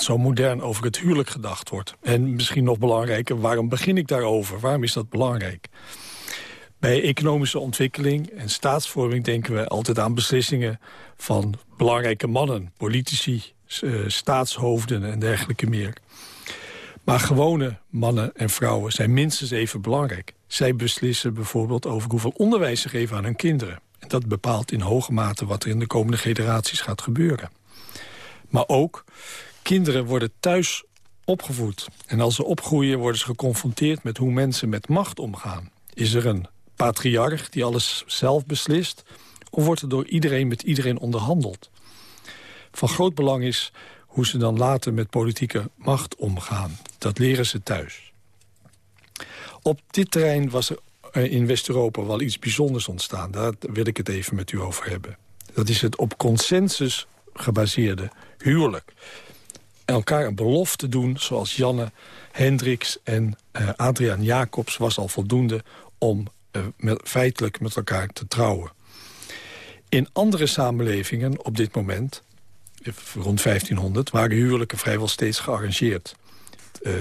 zo modern over het huwelijk gedacht wordt. En misschien nog belangrijker, waarom begin ik daarover? Waarom is dat belangrijk? Bij economische ontwikkeling en staatsvorming denken we altijd aan beslissingen van belangrijke mannen, politici, eh, staatshoofden en dergelijke meer. Maar gewone mannen en vrouwen zijn minstens even belangrijk. Zij beslissen bijvoorbeeld over hoeveel onderwijs ze geven aan hun kinderen. En dat bepaalt in hoge mate wat er in de komende generaties gaat gebeuren. Maar ook, kinderen worden thuis opgevoed. En als ze opgroeien worden ze geconfronteerd met hoe mensen met macht omgaan. Is er een patriarch die alles zelf beslist... of wordt er door iedereen met iedereen onderhandeld? Van groot belang is hoe ze dan later met politieke macht omgaan. Dat leren ze thuis. Op dit terrein was er in West-Europa wel iets bijzonders ontstaan. Daar wil ik het even met u over hebben. Dat is het op consensus gebaseerde huwelijk. Elkaar een belofte doen, zoals Janne Hendricks en uh, Adriaan Jacobs... was al voldoende om met, feitelijk met elkaar te trouwen. In andere samenlevingen op dit moment rond 1500 waren huwelijken vrijwel steeds gearrangeerd. Uh,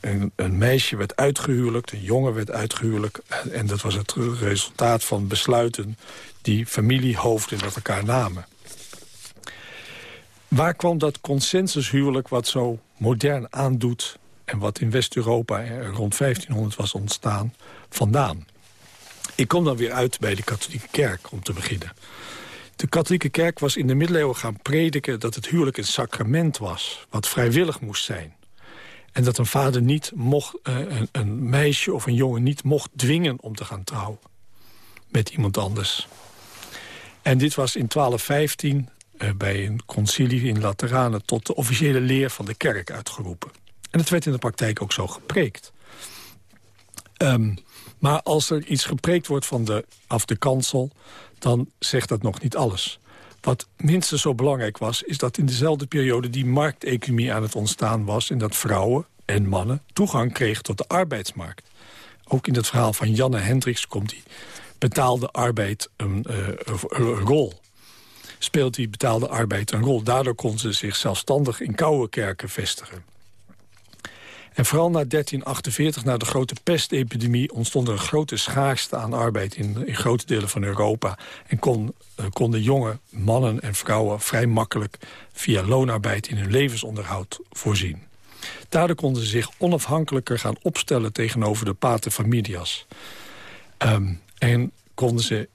een, een, meisje werd uitgehuwelijkt, een jongen werd uitgehuwelijkt... En, dat was het resultaat van besluiten die familiehoofden met elkaar namen. Waar kwam dat consensushuwelijk wat zo modern aandoet... en wat in West-Europa rond 1500 was ontstaan, vandaan? Ik kom dan weer uit bij de katholieke kerk, om te beginnen. De katholieke kerk was in de middeleeuwen gaan prediken... dat het huwelijk een sacrament was, wat vrijwillig moest zijn. En dat een vader niet mocht, uh, een, een, meisje of een jongen niet mocht dwingen om te gaan trouwen. Met iemand anders. En dit was in 1215 uh, bij een concilie in Lateranen... tot de officiële leer van de kerk uitgeroepen. En het werd in de praktijk ook zo gepreekt. Um, maar als er iets gepreekt wordt van de, af de kansel dan zegt dat nog niet alles. Wat minstens zo belangrijk was, is dat in dezelfde periode... die markteconomie aan het ontstaan was... en dat vrouwen en mannen toegang kregen tot de arbeidsmarkt. Ook in het verhaal van Janne Hendricks komt die betaalde arbeid een, uh, een rol. Speelt die betaalde arbeid een rol. Daardoor kon ze zich zelfstandig in koude kerken vestigen. En vooral na 1348, na de grote pestepidemie... ontstond er een grote schaarste aan arbeid in, in grote delen van Europa. En uh, konden jonge mannen en vrouwen vrij makkelijk... via loonarbeid in hun levensonderhoud voorzien. Daardoor konden ze zich onafhankelijker gaan opstellen... tegenover de paterfamilias. Um, en konden ze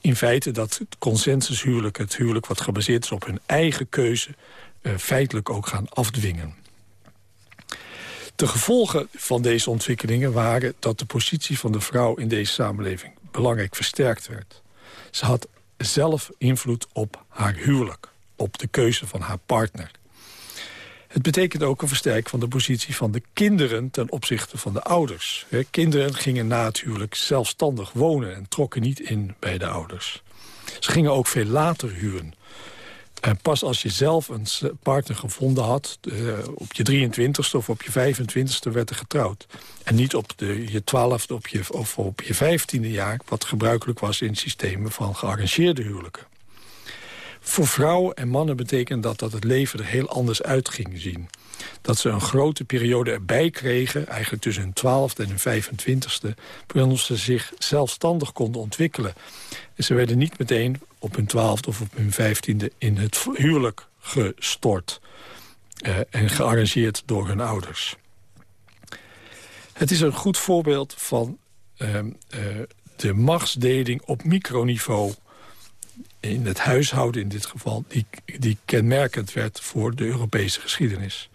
in feite dat consensushuwelijk... het huwelijk wat gebaseerd is op hun eigen keuze... Uh, feitelijk ook gaan afdwingen. De gevolgen van deze ontwikkelingen waren dat de positie van de vrouw in deze samenleving belangrijk versterkt werd. Ze had zelf invloed op haar huwelijk, op de keuze van haar partner. Het betekent ook een versterking van de positie van de kinderen ten opzichte van de ouders. Kinderen gingen na het huwelijk zelfstandig wonen en trokken niet in bij de ouders. Ze gingen ook veel later huwen. En pas als je zelf een partner gevonden had... Uh, op je 23ste of op je 25ste werd er getrouwd. En niet op de, je 12e op je, of op je 15e jaar... wat gebruikelijk was in systemen van gearrangeerde huwelijken. Voor vrouwen en mannen betekent dat dat het leven er heel anders uit ging zien. Dat ze een grote periode erbij kregen, eigenlijk tussen hun 12e en hun 25e... waarin ze zich zelfstandig konden ontwikkelen. En ze werden niet meteen op hun twaalfde of op hun vijftiende in het huwelijk gestort. Uh, en gearrangeerd door hun ouders. Het is een goed voorbeeld van uh, uh, de machtsdeling op microniveau... in het huishouden in dit geval... Die, die kenmerkend werd voor de Europese geschiedenis.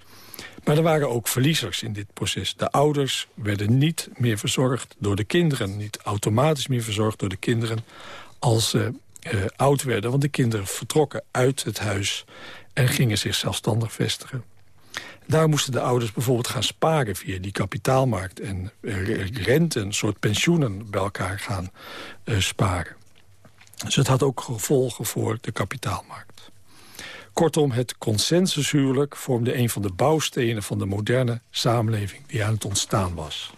Maar er waren ook verliezers in dit proces. De ouders werden niet meer verzorgd door de kinderen. Niet automatisch meer verzorgd door de kinderen als ze uh, oud werden. Want de kinderen vertrokken uit het huis en gingen zich zelfstandig vestigen. Daar moesten de ouders bijvoorbeeld gaan sparen via die kapitaalmarkt... en uh, rente, een soort pensioenen bij elkaar gaan uh, sparen. Dus het had ook gevolgen voor de kapitaalmarkt. Kortom, het consensushuwelijk vormde een van de bouwstenen... van de moderne samenleving die aan het ontstaan was.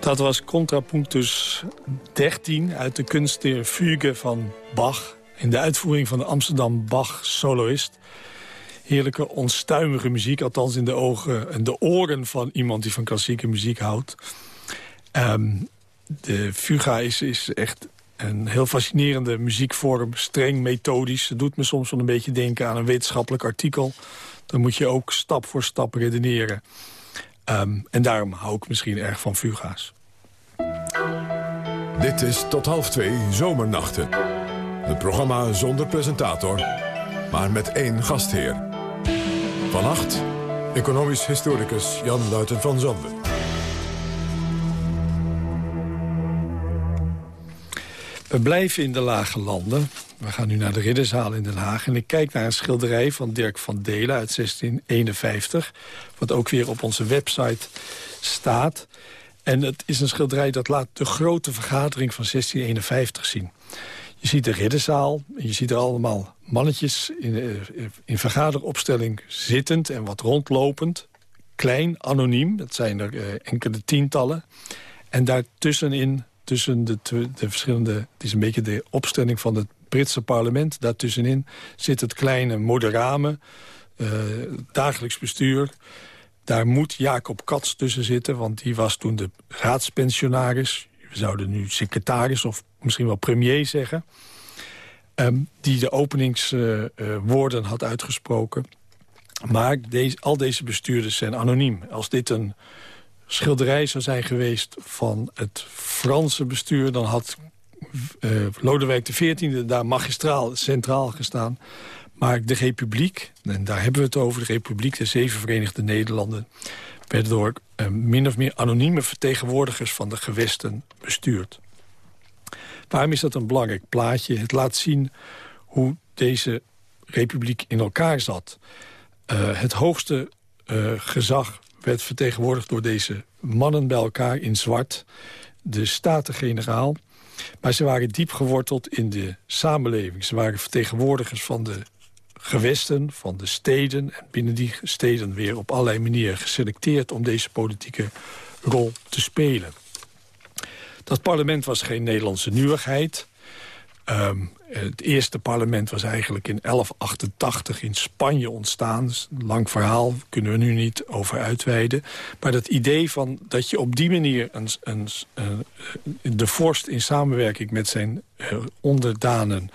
Dat was Contrapunctus 13 uit de kunst der Fuge van Bach... in de uitvoering van de Amsterdam Bach-soloist. Heerlijke, onstuimige muziek, althans in de ogen en de oren van iemand die van klassieke muziek houdt. Ehm, de fuga is, is echt een heel fascinerende muziekvorm, streng methodisch. Het doet me soms wel een beetje denken aan een wetenschappelijk artikel. Dan moet je ook stap voor stap redeneren. Ehm, en daarom hou ik misschien erg van fuga's. Dit is tot half twee Zomernachten. Het programma zonder presentator, maar met één gastheer. Vannacht, economisch historicus Jan Luiten van Zanden. We blijven in de lage landen. We gaan nu naar de Ridderzaal in Den Haag. En ik kijk naar een schilderij van Dirk van Delen uit 1651. Wat ook weer op onze website staat. En het is een schilderij dat laat de grote vergadering van 1651 zien. Je ziet de ridderzaal, je ziet er allemaal mannetjes in, eh, in vergaderopstelling zittend en wat rondlopend. Klein, anoniem, dat zijn er uh, enkele tientallen. En daartussenin, tussen de, de verschillende... het is een beetje de opstelling van het Britse parlement. Daartussenin zit het kleine moderame, uh, dagelijks bestuur... Daar moet Jacob Katz tussen zitten, want die was toen de raadspensionaris. We zouden nu secretaris of misschien wel premier zeggen. Um, die de openingswoorden had uitgesproken. Maar deze, al deze bestuurders zijn anoniem. Als dit een schilderij zou zijn geweest van het Franse bestuur... dan had uh, Lodewijk XIV daar magistraal centraal gestaan. Maar de Republiek, en daar hebben we het over... de Republiek, de Zeven Verenigde Nederlanden... werd door uh, min of meer anonieme vertegenwoordigers van de gewesten bestuurd. Waarom is dat een belangrijk plaatje? Het laat zien hoe deze republiek in elkaar zat. Uh, het hoogste gezag werd vertegenwoordigd door deze mannen bij elkaar in zwart. De Staten-Generaal. Maar ze waren diep geworteld in de samenleving. Ze waren vertegenwoordigers van de gewesten van de steden... en binnen die steden weer op allerlei manieren geselecteerd... om deze politieke rol te spelen. Dat parlement was geen Nederlandse nieuwigheid. Um, het eerste parlement was eigenlijk in 1188 in Spanje ontstaan. Lang verhaal, kunnen we nu niet over uitweiden. Maar dat idee van dat je op die manier een, een, een, de vorst in samenwerking met zijn uh, onderdanen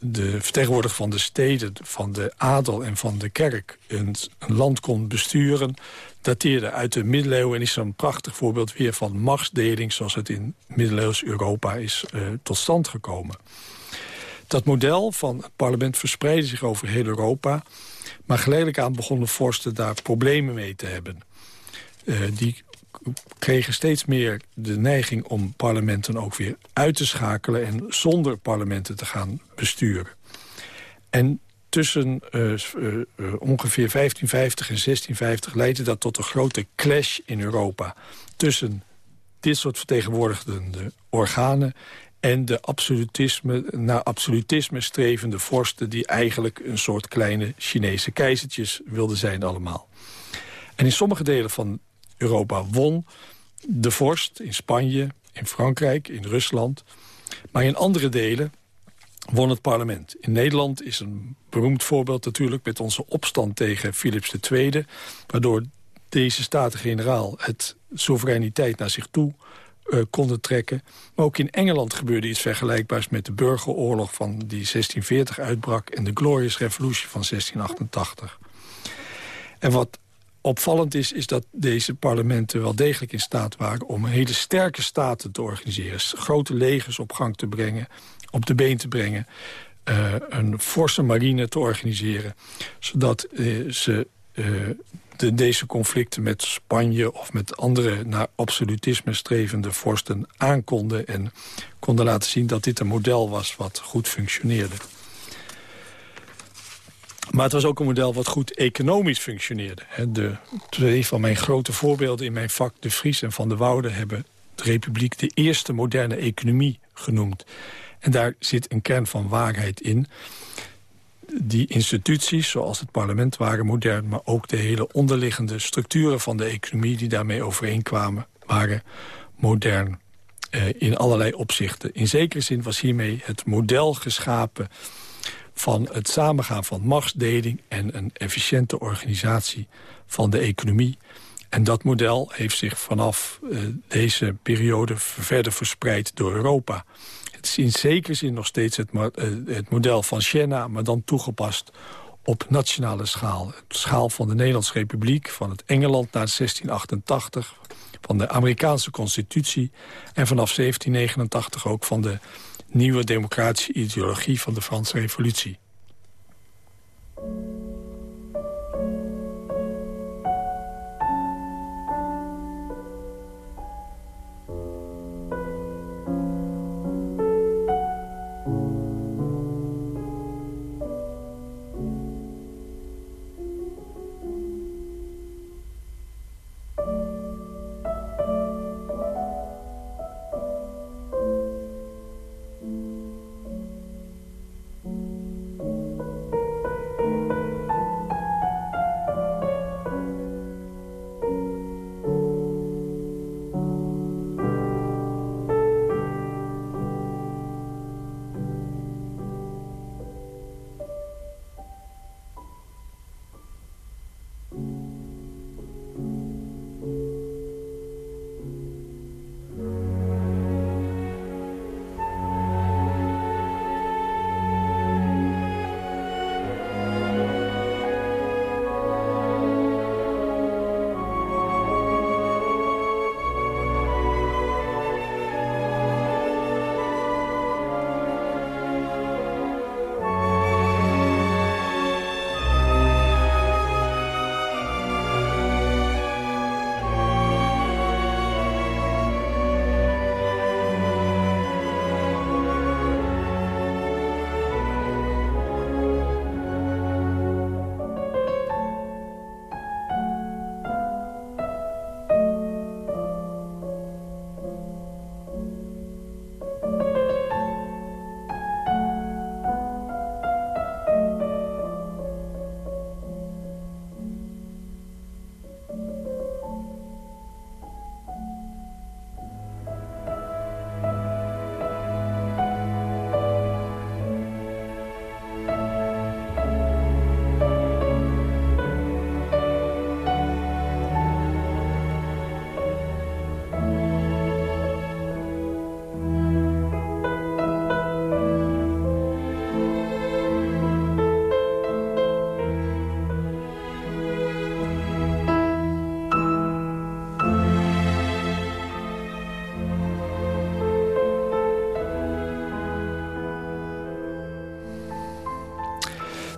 de vertegenwoordiger van de steden, van de adel en van de kerk... een land kon besturen, dateerde uit de middeleeuwen... en is een prachtig voorbeeld weer van machtsdeling... zoals het in middeleeuws Europa is uh, tot stand gekomen. Dat model van het parlement verspreidde zich over heel Europa... maar geleidelijk aan begonnen vorsten daar problemen mee te hebben. Uh, die kregen steeds meer de neiging om parlementen ook weer uit te schakelen... en zonder parlementen te gaan besturen. En tussen uh, uh, ongeveer 1550 en 1650 leidde dat tot een grote clash in Europa... tussen dit soort vertegenwoordigende organen en de absolutisme, naar absolutisme strevende vorsten... die eigenlijk een soort kleine Chinese keizertjes wilden zijn allemaal. En in sommige delen van Europa won de vorst in Spanje, in Frankrijk, in Rusland. Maar in andere delen won het parlement. In Nederland is een beroemd voorbeeld natuurlijk... met onze opstand tegen Philips II... waardoor deze Staten-Generaal het soevereiniteit naar zich toe uh, konden trekken. Maar ook in Engeland gebeurde iets vergelijkbaars met de burgeroorlog van die 1640 uitbrak... en de Glorious Revolution van 1688. En wat opvallend is, is dat deze parlementen wel degelijk in staat waren... om hele sterke staten te organiseren. Grote legers op gang te brengen, op de been te brengen. Uh, een forse marine te organiseren. Zodat uh, ze uh, de, deze conflicten met Spanje of met andere naar absolutisme strevende vorsten aankonden... en konden laten zien dat dit een model was wat goed functioneerde. Maar het was ook een model wat goed economisch functioneerde. De twee van mijn grote voorbeelden in mijn vak, de Vries en Van der Woude... hebben de Republiek de eerste moderne economie genoemd. En daar zit een kern van waarheid in. Die instituties, zoals het parlement, waren modern... maar ook de hele onderliggende structuren van de economie... die daarmee overeenkwamen, waren modern eh, in allerlei opzichten. In zekere zin was hiermee het model geschapen van het samengaan van machtsdeling... en een efficiënte organisatie van de economie. En dat model heeft zich vanaf uh, deze periode verder verspreid door Europa. Het is in zekere zin nog steeds het, uh, het model van Siena... maar dan toegepast op nationale schaal. De schaal van de Nederlandse Republiek, van het Engeland na 1688... van de Amerikaanse constitutie en vanaf 1789 ook van de nieuwe democratische ideologie van de Franse revolutie.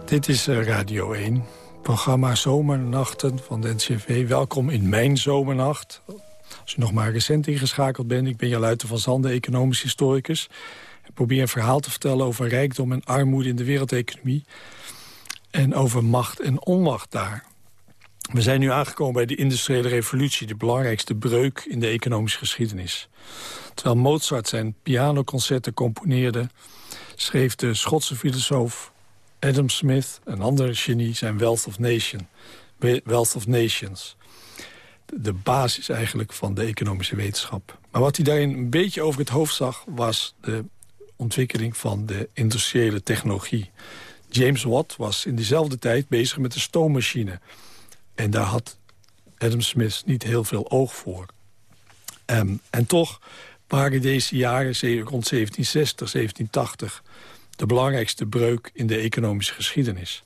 Dit is eh, Radio 1, programma Zomernachten van de NCV. Welkom in mijn zomernacht. Als u nog maar recent ingeschakeld bent, ik ben Jan Luiten van Zande, economisch historicus. Ik probeer een verhaal te vertellen over rijkdom en armoede in de wereldeconomie. En over macht en onmacht daar. We zijn nu aangekomen bij de industriële revolutie... de belangrijkste breuk in de economische geschiedenis. Terwijl Mozart zijn pianoconcerten componeerde... schreef de Schotse filosoof Adam Smith, een andere genie, zijn Wealth of, Nation, Wealth of Nations. De basis eigenlijk van de economische wetenschap. Maar wat hij daarin een beetje over het hoofd zag... was de ontwikkeling van de industriële technologie. James Watt was in diezelfde tijd bezig met de stoommachine. En daar had Adam Smith niet heel veel oog voor. Um, en toch waren deze jaren rond 1760, 1780 de belangrijkste breuk in de economische geschiedenis.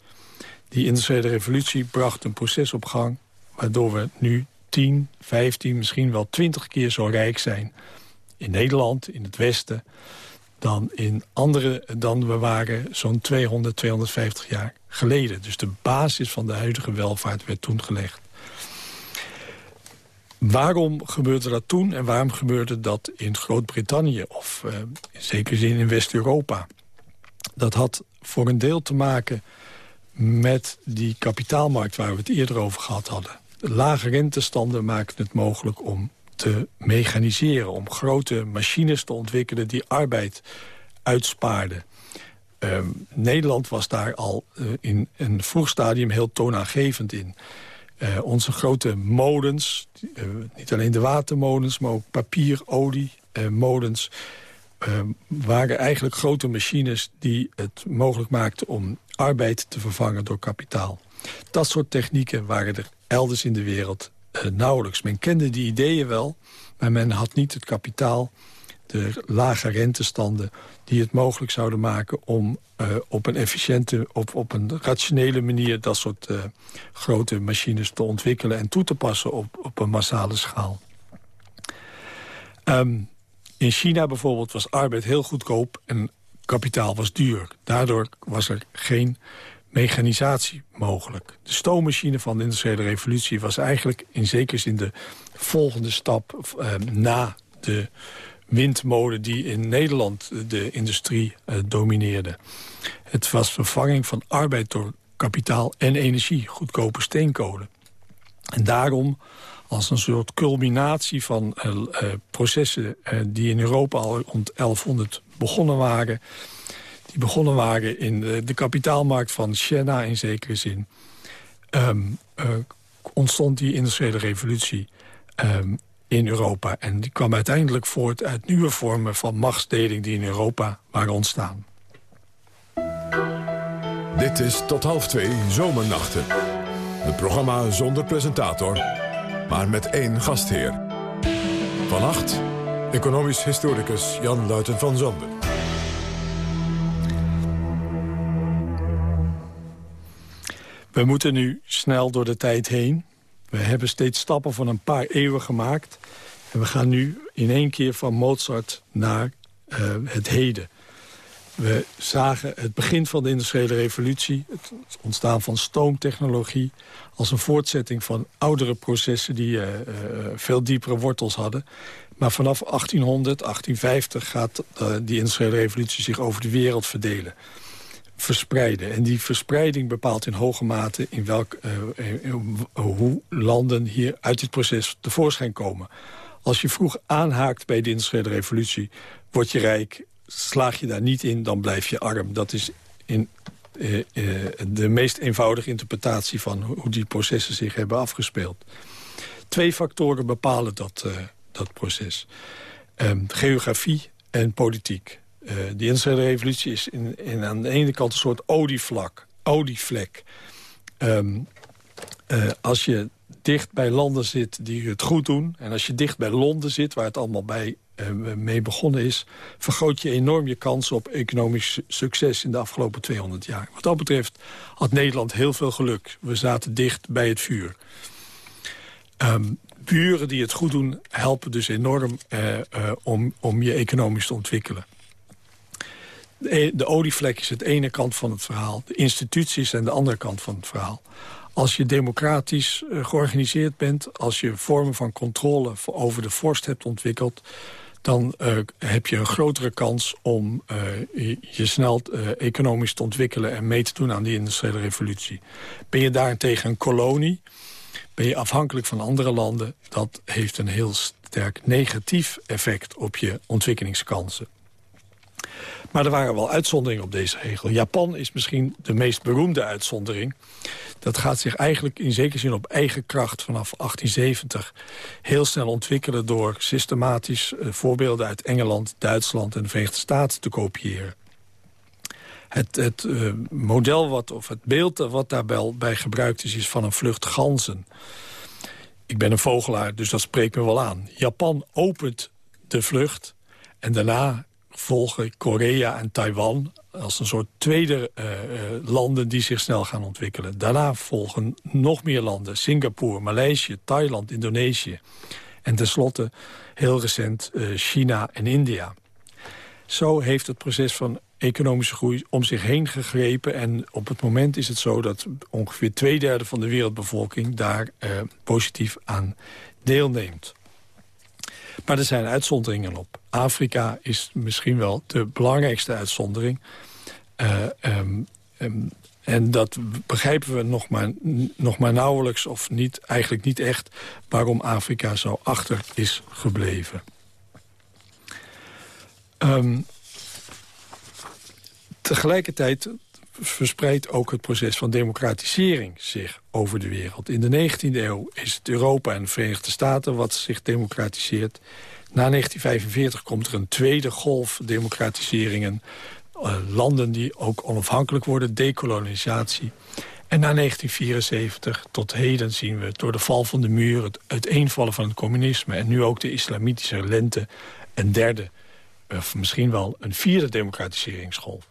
Die industriële revolutie bracht een proces op gang... waardoor we nu 10, 15, misschien wel 20 keer zo rijk zijn... in Nederland, in het Westen, dan in andere dan we waren zo'n 200, 250 jaar geleden. Dus de basis van de huidige welvaart werd toen gelegd. Waarom gebeurde dat toen en waarom gebeurde dat in Groot-Brittannië... of uh, in zekere zin in West-Europa? Dat had voor een deel te maken met die kapitaalmarkt waar we het eerder over gehad hadden. De lage rentestanden maakten het mogelijk om te mechaniseren... om grote machines te ontwikkelen die arbeid uitspaarden. Ehm, Nederland was daar al uh, in een vroeg stadium heel toonaangevend in. Uh, onze grote molens, uh, niet alleen de watermolens... maar ook papier, olie, molens... waren eigenlijk grote machines die het mogelijk maakten... om arbeid te vervangen door kapitaal. Dat soort technieken waren er elders in de wereld nauwelijks. Men kende die ideeën wel, maar men had niet het kapitaal de lage rentestanden die het mogelijk zouden maken om uh, op een efficiënte, op, op een rationele manier dat soort uh, grote machines te ontwikkelen en toe te passen op, op een massale schaal. Um, in China bijvoorbeeld was arbeid heel goedkoop en kapitaal was duur. Daardoor was er geen mechanisatie mogelijk. De stoommachine van de industriële revolutie was eigenlijk in zekere zin de volgende stap uh, na de windmolen die in Nederland de industrie uh, domineerde. Het was vervanging van arbeid door kapitaal en energie, goedkope steenkolen. En daarom, als een soort culminatie van uh, uh, processen die in Europa al rond 1100 begonnen waren... die begonnen waren in de, de kapitaalmarkt van Siena in zekere zin... Um, ontstond die industriële revolutie... Um, in Europa. En die kwam uiteindelijk voort uit nieuwe vormen van machtsdeling... die in Europa waren ontstaan. Dit is tot half twee Zomernachten. Het programma zonder presentator, maar met één gastheer. Vannacht, economisch historicus Jan Luiten van Zanden. We moeten nu snel door de tijd heen. We hebben steeds stappen van een paar eeuwen gemaakt. En we gaan nu in één keer van Mozart naar uh, het heden. We zagen het begin van de industriële revolutie... het ontstaan van stoomtechnologie... als een voortzetting van oudere processen... die uh, uh, veel diepere wortels hadden. Maar vanaf 1800, 1850 gaat die industriële revolutie zich over de wereld verdelen verspreiden. En die verspreiding bepaalt in hoge mate in welk, hoe landen hier uit dit proces tevoorschijn komen. Als je vroeg aanhaakt bij de industriële revolutie, word je rijk. Slaag je daar niet in, dan blijf je arm. Dat is in uh, uh, de meest eenvoudige interpretatie van hoe die processen zich hebben afgespeeld. Twee factoren bepalen dat, dat proces. Um, geografie en politiek. Die industriële revolutie is in, in, aan de ene kant een soort olievlak, olievlek. Uh, als je dicht bij landen zit die het goed doen... en als je dicht bij Londen zit, waar het allemaal bij, mee begonnen is... vergroot je enorm je kans op economisch succes in de afgelopen 200 jaar. Wat dat betreft had Nederland heel veel geluk. We zaten dicht bij het vuur. Um, buren die het goed doen helpen dus enorm om, om je economisch te ontwikkelen. De, de olievlek is het ene kant van het verhaal. De instituties zijn de andere kant van het verhaal. Als je democratisch uh, georganiseerd bent... als je vormen van controle over de vorst hebt ontwikkeld... dan uh, heb je een grotere kans om je, je snel economisch te ontwikkelen... en mee te doen aan die industriële revolutie. Ben je daarentegen een kolonie ben je afhankelijk van andere landen. Dat heeft een heel sterk negatief effect op je ontwikkelingskansen. Maar er waren wel uitzonderingen op deze regel. Japan is misschien de meest beroemde uitzondering. Dat gaat zich eigenlijk in zekere zin op eigen kracht vanaf 1870... heel snel ontwikkelen door systematisch uh, voorbeelden uit Engeland, Duitsland en de Verenigde Staten te kopiëren. Het, het uh, model wat, of het beeld wat daarbij bij gebruikt is, is van een vlucht ganzen. Ik ben een vogelaar, dus dat spreekt me wel aan. Japan opent de vlucht en daarna volgen Korea en Taiwan als een soort tweede uh, landen die zich snel gaan ontwikkelen. Daarna volgen nog meer landen. Singapore, Maleisië, Thailand, Indonesië. En tenslotte heel recent uh, China en India. Zo heeft het proces van economische groei om zich heen gegrepen. En op het moment is het zo dat ongeveer twee derde van de wereldbevolking... daar positief aan deelneemt. Maar er zijn uitzonderingen op. Afrika is misschien wel de belangrijkste uitzondering. Uh, um, um, en dat begrijpen we nog maar, nog maar nauwelijks of niet, eigenlijk niet echt... waarom Afrika zo achter is gebleven. Um, Tegelijkertijd verspreidt ook het proces van democratisering zich over de wereld. In de 19e eeuw is het Europa en de Verenigde Staten wat zich democratiseert. Na 1945 komt er een tweede golf democratiseringen. Uh, landen die ook onafhankelijk worden, dekolonisatie. En na 1974 tot heden zien we door de val van de muur... het uiteenvallen van het communisme... en nu ook de islamitische lente een derde, of misschien wel een vierde democratiseringsgolf.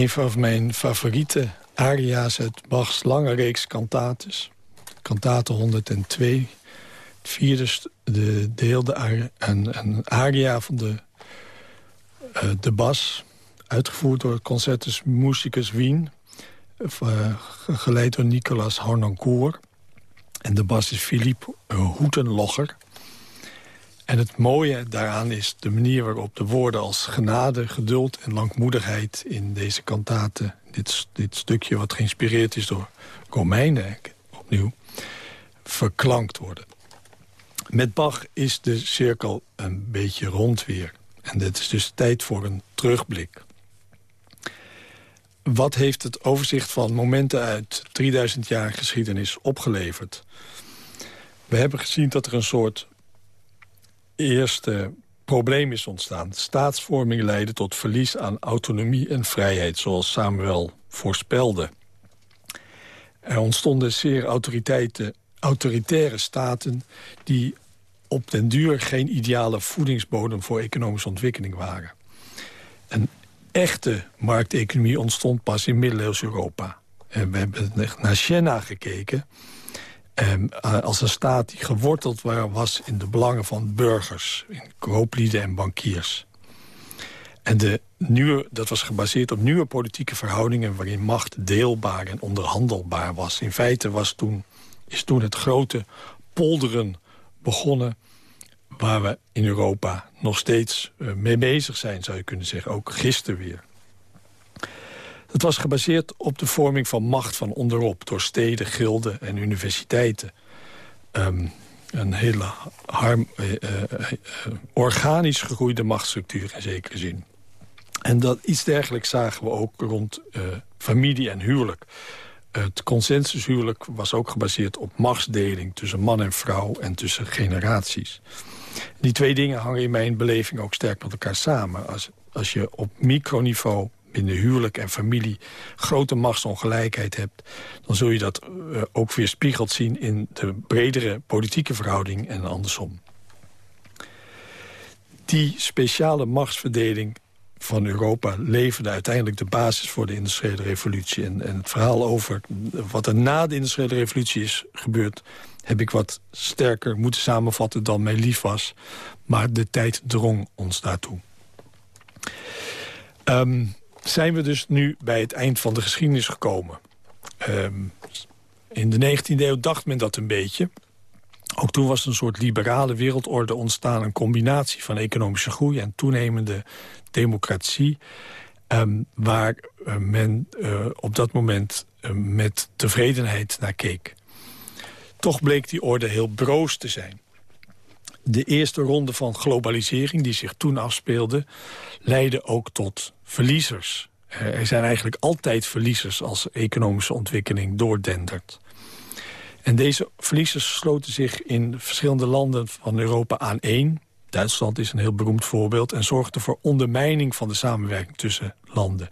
Een van mijn favoriete aria's uit Bachs lange reeks kantates. Kantate 102. Het vierde de, deel, de, een, een aria van de, uh, de Bas. Uitgevoerd door Concertus Musicus Wien. Uh, geleid door Nicolas Harnoncourt. En de bas is Philippe Hoetenlogger. En het mooie daaraan is de manier waarop de woorden als genade, geduld en langmoedigheid in deze kantaten, dit, dit stukje wat geïnspireerd is door Comijnen, opnieuw, verklankt worden. Met Bach is de cirkel een beetje rond weer. En dit is dus tijd voor een terugblik. wat heeft het overzicht van momenten uit 3000 jaar geschiedenis opgeleverd? We hebben gezien dat er een soort eerste probleem is ontstaan. Staatsvorming leidde tot verlies aan autonomie en vrijheid... zoals Samuel voorspelde. Er ontstonden zeer autoritaire staten... die op den duur geen ideale voedingsbodem voor economische ontwikkeling waren. Een echte markteconomie ontstond pas in middeleeuws Europa. En we hebben naar Siena gekeken... Um, als een staat die geworteld was in de belangen van burgers... in kooplieden en bankiers. En de nieuwe, dat was gebaseerd op nieuwe politieke verhoudingen... waarin macht deelbaar en onderhandelbaar was. In feite was toen, is toen het grote polderen begonnen... waar we in Europa nog steeds uh, mee bezig zijn, zou je kunnen zeggen. Ook gisteren weer. Het was gebaseerd op de vorming van macht van onderop... door steden, gilden en universiteiten. Um, een hele harm, uh, uh, organisch gegroeide machtsstructuur in zekere zin. En dat iets dergelijks zagen we ook rond familie en huwelijk. Het consensushuwelijk was ook gebaseerd op machtsdeling... tussen man en vrouw en tussen generaties. Die twee dingen hangen in mijn beleving ook sterk met elkaar samen. Als, als je op microniveau binnen huwelijk en familie grote machtsongelijkheid hebt... dan zul je dat uh, ook weer spiegeld zien in de bredere politieke verhouding en andersom. Die speciale machtsverdeling van Europa leverde uiteindelijk de basis voor de industriële revolutie. En, en het verhaal over wat er na de industriële revolutie is gebeurd... heb ik wat sterker moeten samenvatten dan mij lief was. Maar de tijd drong ons daartoe. Um, zijn we dus nu bij het eind van de geschiedenis gekomen. Um, in de 19e eeuw dacht men dat een beetje. Ook toen was een soort liberale wereldorde ontstaan... een combinatie van economische groei en toenemende democratie... Um, waar uh, men uh, op dat moment uh, met tevredenheid naar keek. Toch bleek die orde heel broos te zijn. De eerste ronde van globalisering die zich toen afspeelde... leidde ook tot verliezers. Er zijn eigenlijk altijd verliezers als economische ontwikkeling doordendert. En deze verliezers sloten zich in verschillende landen van Europa aan één. Duitsland is een heel beroemd voorbeeld... en zorgde voor ondermijning van de samenwerking tussen landen.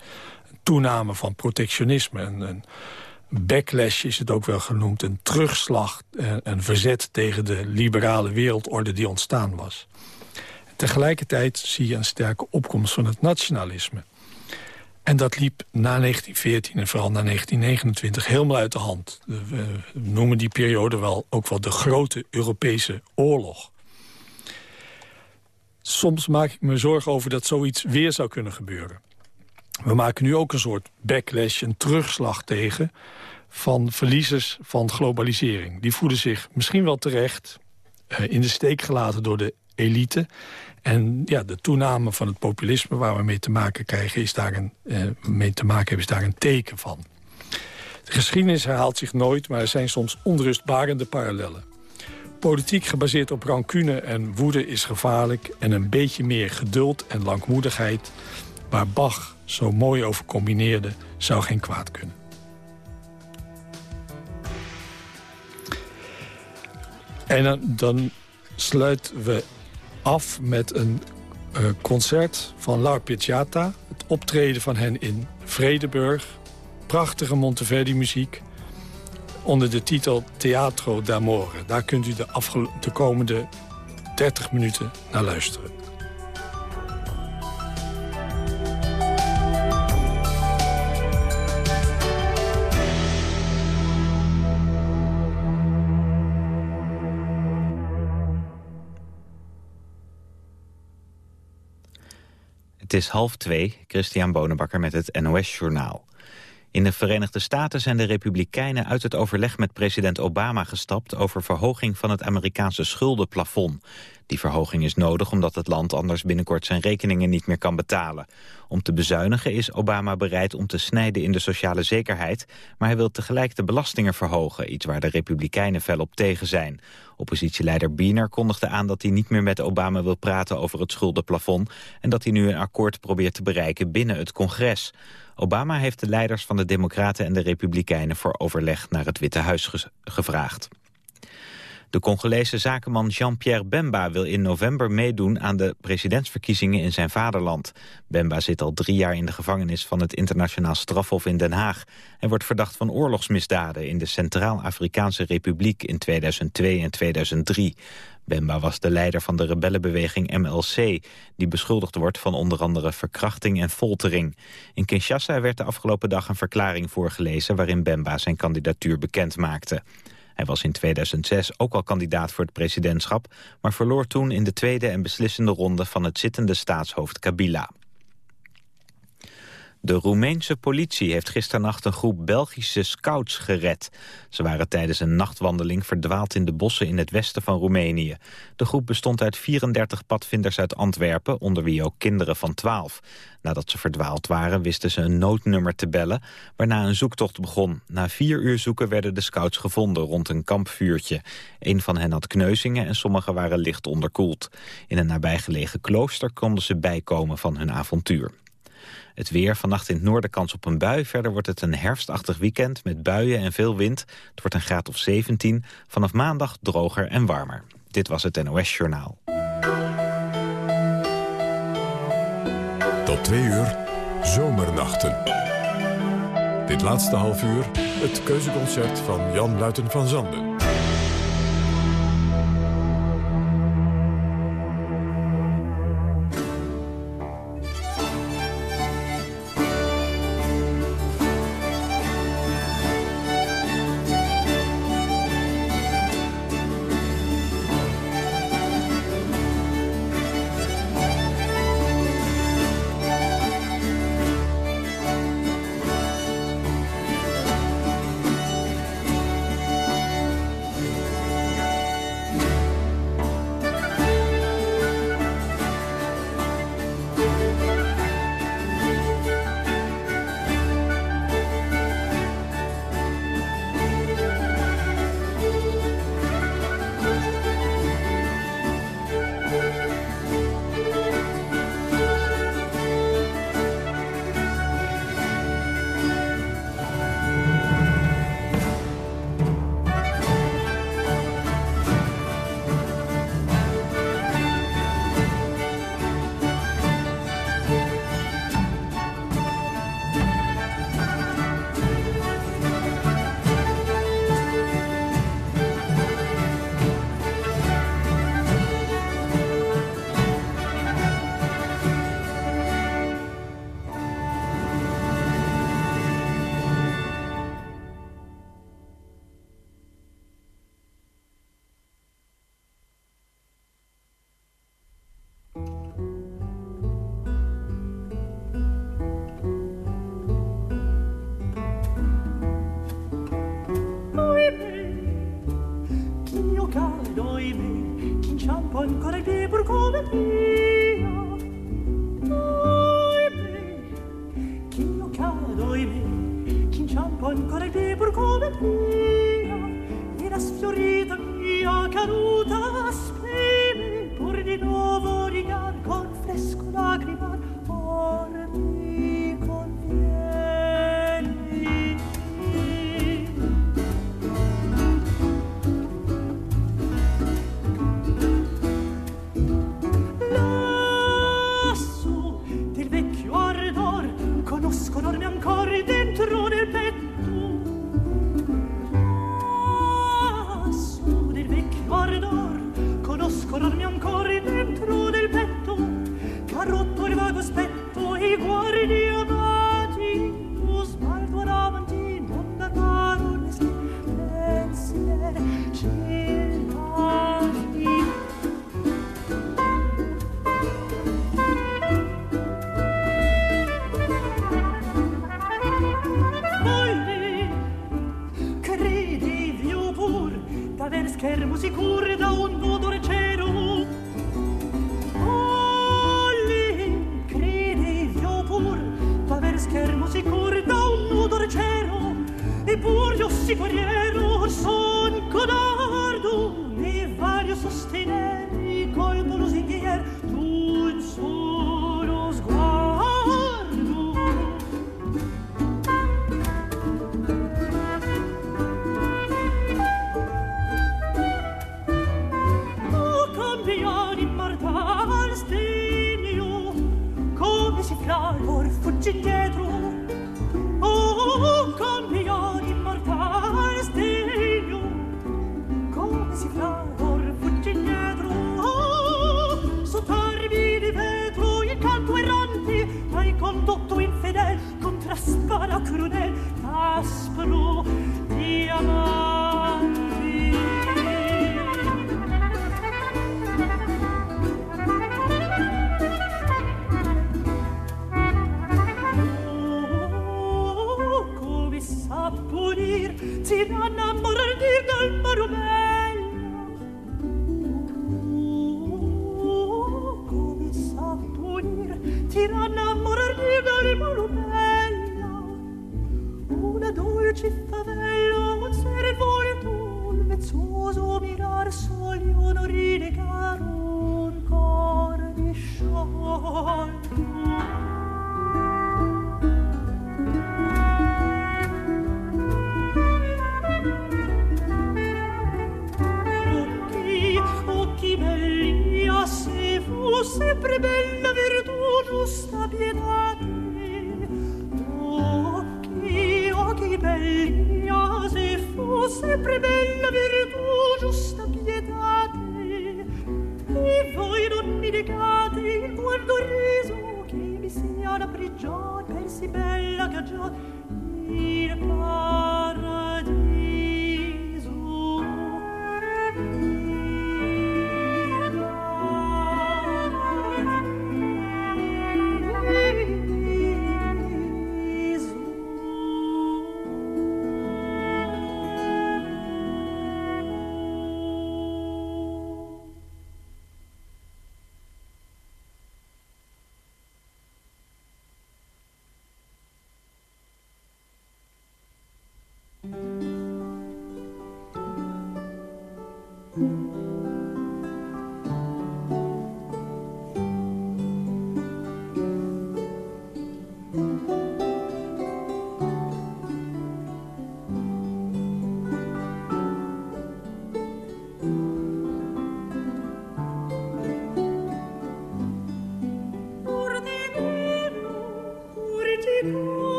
Een toename van protectionisme, een, een backlash is het ook wel genoemd... een terugslag, eh, een verzet tegen de liberale wereldorde die ontstaan was. Tegelijkertijd zie je een sterke opkomst van het nationalisme. En dat liep na 1914 en vooral na 1929 helemaal uit de hand. We noemen die periode wel ook wel de grote Europese oorlog. Soms maak ik me zorgen over dat zoiets weer zou kunnen gebeuren. We maken nu ook een soort backlash, een terugslag tegen... van verliezers van globalisering. Die voelen zich misschien wel terecht uh, in de steek gelaten door de elite... En ja, de toename van het populisme waar we mee te maken krijgen... Is daar een, uh, mee te maken hebben, is daar een teken van. De geschiedenis herhaalt zich nooit, maar er zijn soms onrustbarende parallellen. Politiek gebaseerd op rancune en woede is gevaarlijk... en een beetje meer geduld en langmoedigheid... waar Bach zo mooi over combineerde, zou geen kwaad kunnen. En dan sluiten we af met een uh, concert van La Pizzata. Het optreden van hen in Vredeburg. Prachtige Monteverdi-muziek. Onder de titel Teatro d'Amore. Daar kunt u de, de komende 30 minuten naar luisteren. Het is half twee, Christian Bonenbakker met het NOS Journaal. In de Verenigde Staten zijn de Republikeinen uit het overleg met president Obama gestapt over verhoging van het Amerikaanse schuldenplafond. Die verhoging is nodig omdat het land anders binnenkort zijn rekeningen niet meer kan betalen. Om te bezuinigen is Obama bereid om te snijden in de sociale zekerheid, maar hij wil tegelijk de belastingen verhogen, iets waar de Republikeinen fel op tegen zijn. Oppositieleider Biener kondigde aan dat hij niet meer met Obama wil praten over het schuldenplafond en dat hij nu een akkoord probeert te bereiken binnen het congres. Obama heeft de leiders van de Democraten en de Republikeinen voor overleg naar het Witte Huis gevraagd. De Congolese zakenman Jean-Pierre Bemba wil in november meedoen aan de presidentsverkiezingen in zijn vaderland. Bemba zit al drie jaar in de gevangenis van het internationaal strafhof in Den Haag. en wordt verdacht van oorlogsmisdaden in de Centraal-Afrikaanse Republiek in 2002 en 2003. Bemba was de leider van de rebellenbeweging MLC... die beschuldigd wordt van onder andere verkrachting en foltering. In Kinshasa werd de afgelopen dag een verklaring voorgelezen... waarin Bemba zijn kandidatuur bekend maakte. Hij was in 2006 ook al kandidaat voor het presidentschap... maar verloor toen in de tweede en beslissende ronde van het zittende staatshoofd Kabila. De Roemeense politie heeft gisternacht een groep Belgische scouts gered. Ze waren tijdens een nachtwandeling verdwaald in de bossen in het westen van Roemenië. De groep bestond uit 34 padvinders uit Antwerpen, onder wie ook kinderen van 12. Nadat ze verdwaald waren wisten ze een noodnummer te bellen, waarna een zoektocht begon. Na vier uur zoeken werden de scouts gevonden rond een kampvuurtje. Een van hen had kneuzingen en sommigen waren licht onderkoeld. In een nabijgelegen klooster konden ze bijkomen van hun avontuur. Het weer, vannacht in het noorden kans op een bui. Verder wordt het een herfstachtig weekend met buien en veel wind. Het wordt een graad of 17. Vanaf maandag droger en warmer. Dit was het NOS Journaal. Tot twee uur, zomernachten. Dit laatste half uur, het keuzeconcert van Jan Luiten van Zanden. ancora di pur come mia Oime, chi io chiado oime, chi inciampo ancora di pur come dìa? E la sfiorita mia caduta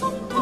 风光。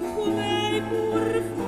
cum lei pur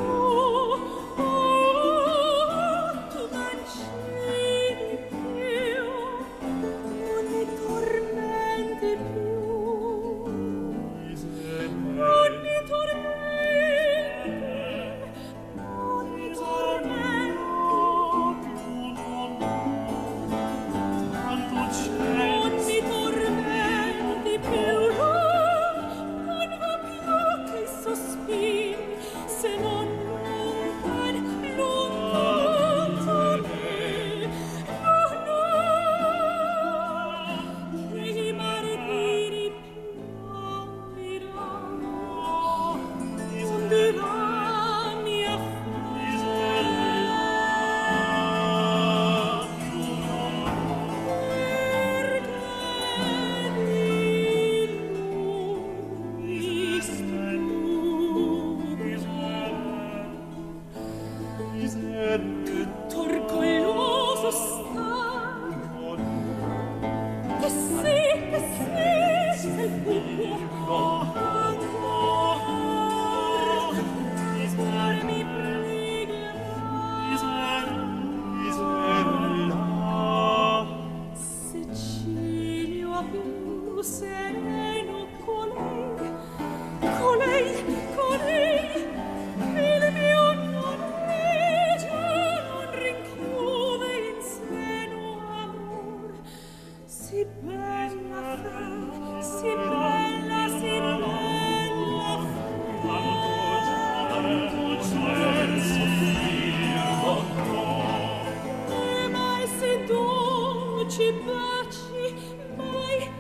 ci baci mai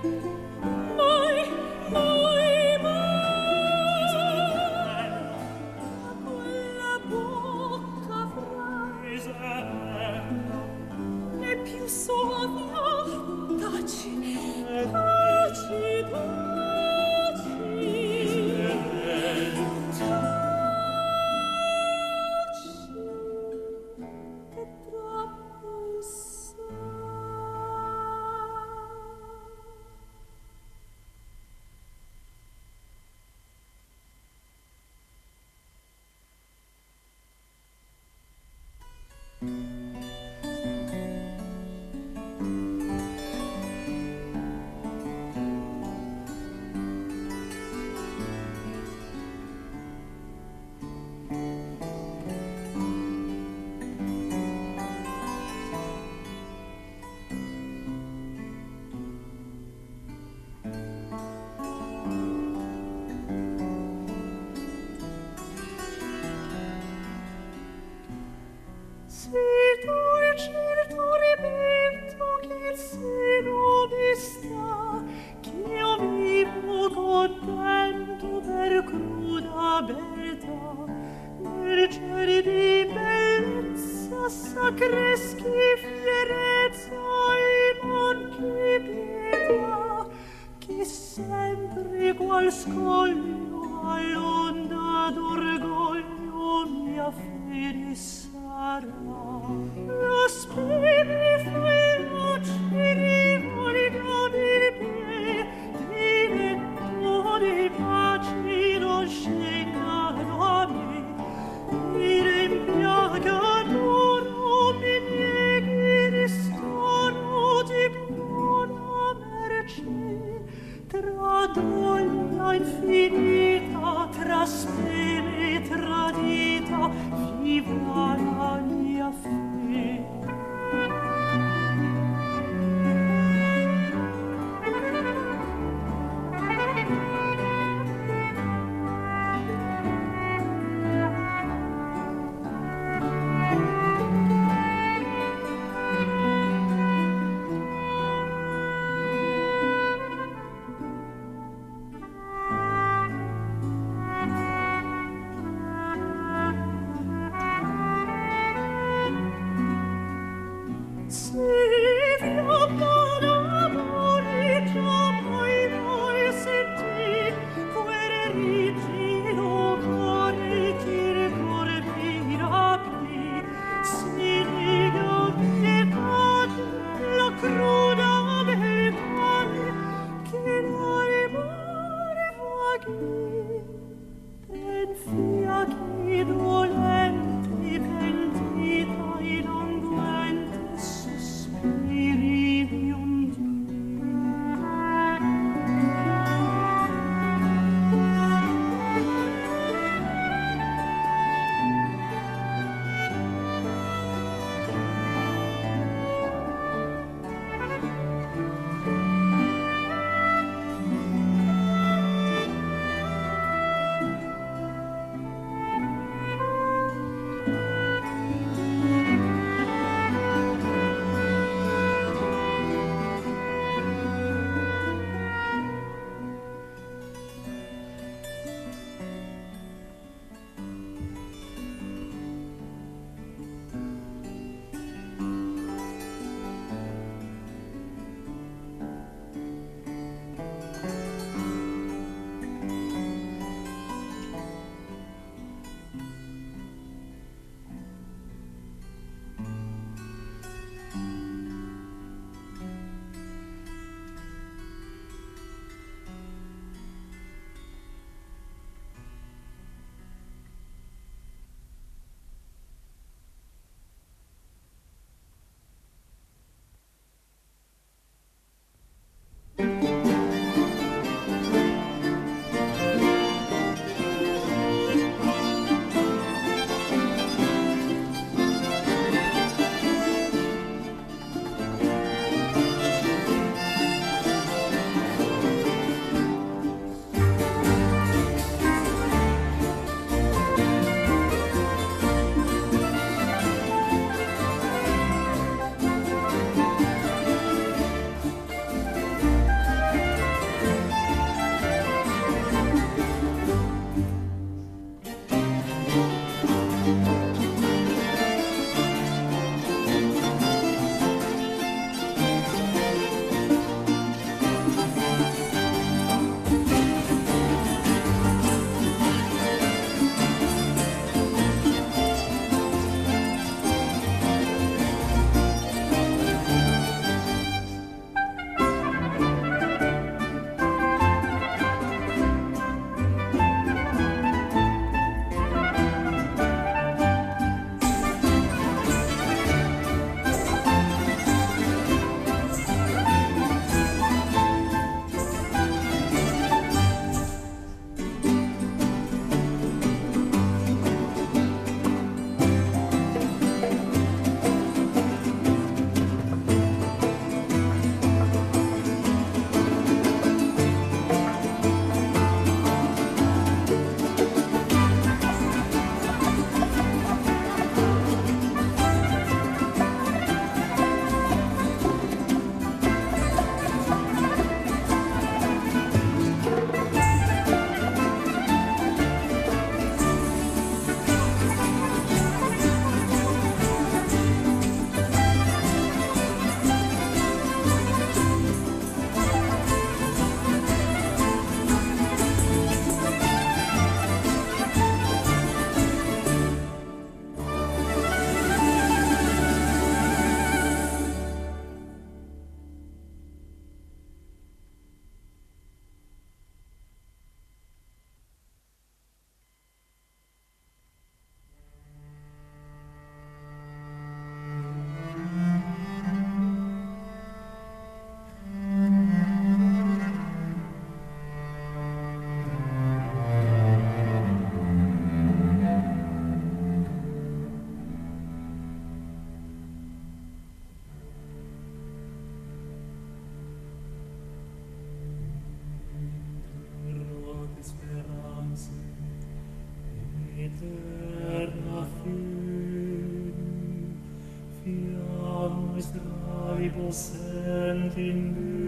sent in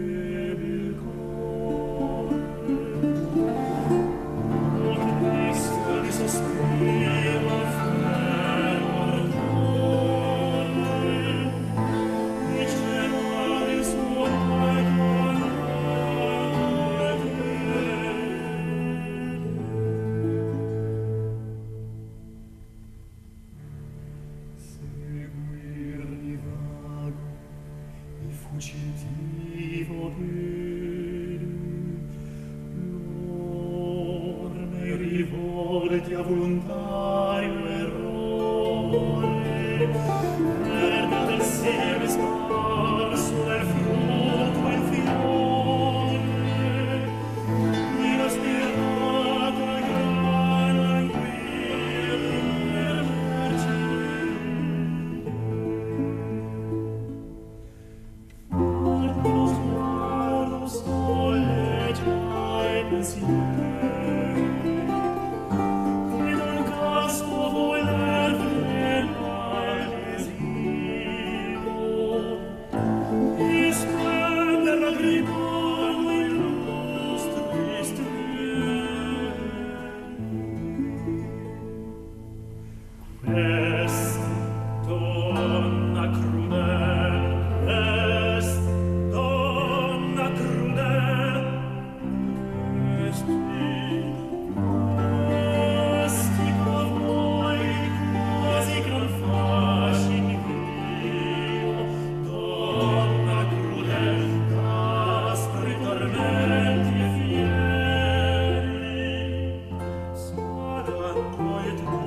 Thank you.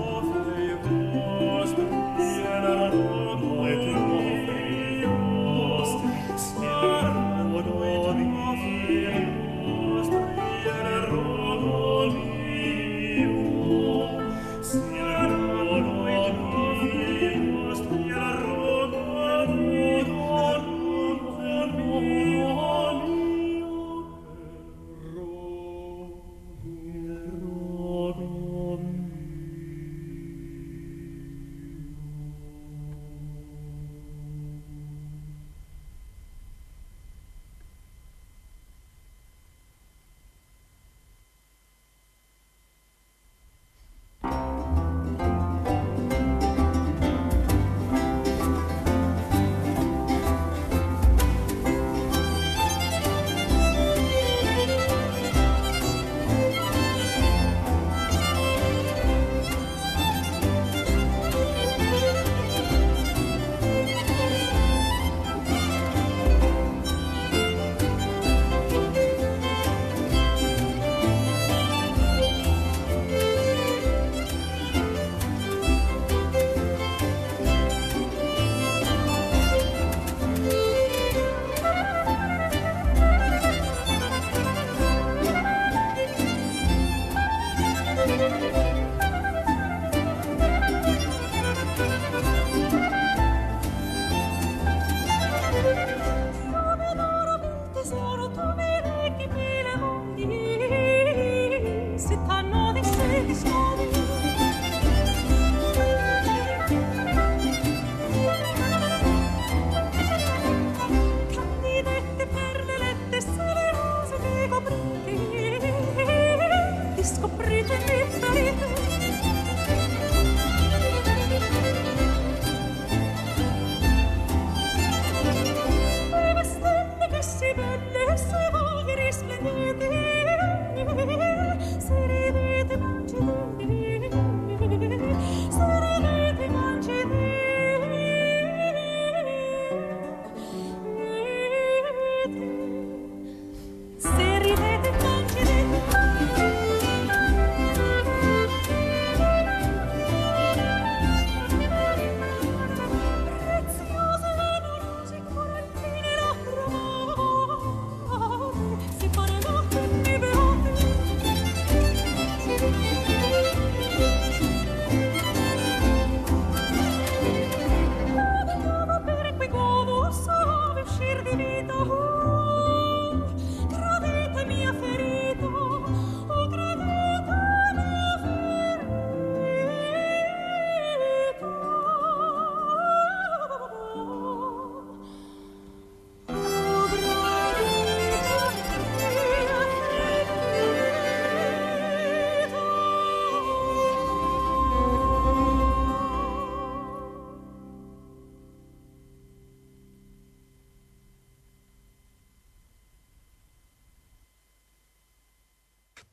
листко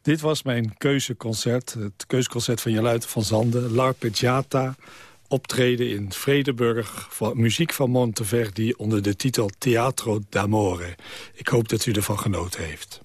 Dit was mijn keuzeconcert, het keuzeconcert van Jeluiten van Zanden. L'Arpeggiata, optreden in Vredeburg, muziek van Monteverdi... onder de titel Teatro d'Amore. Ik hoop dat u ervan genoten heeft.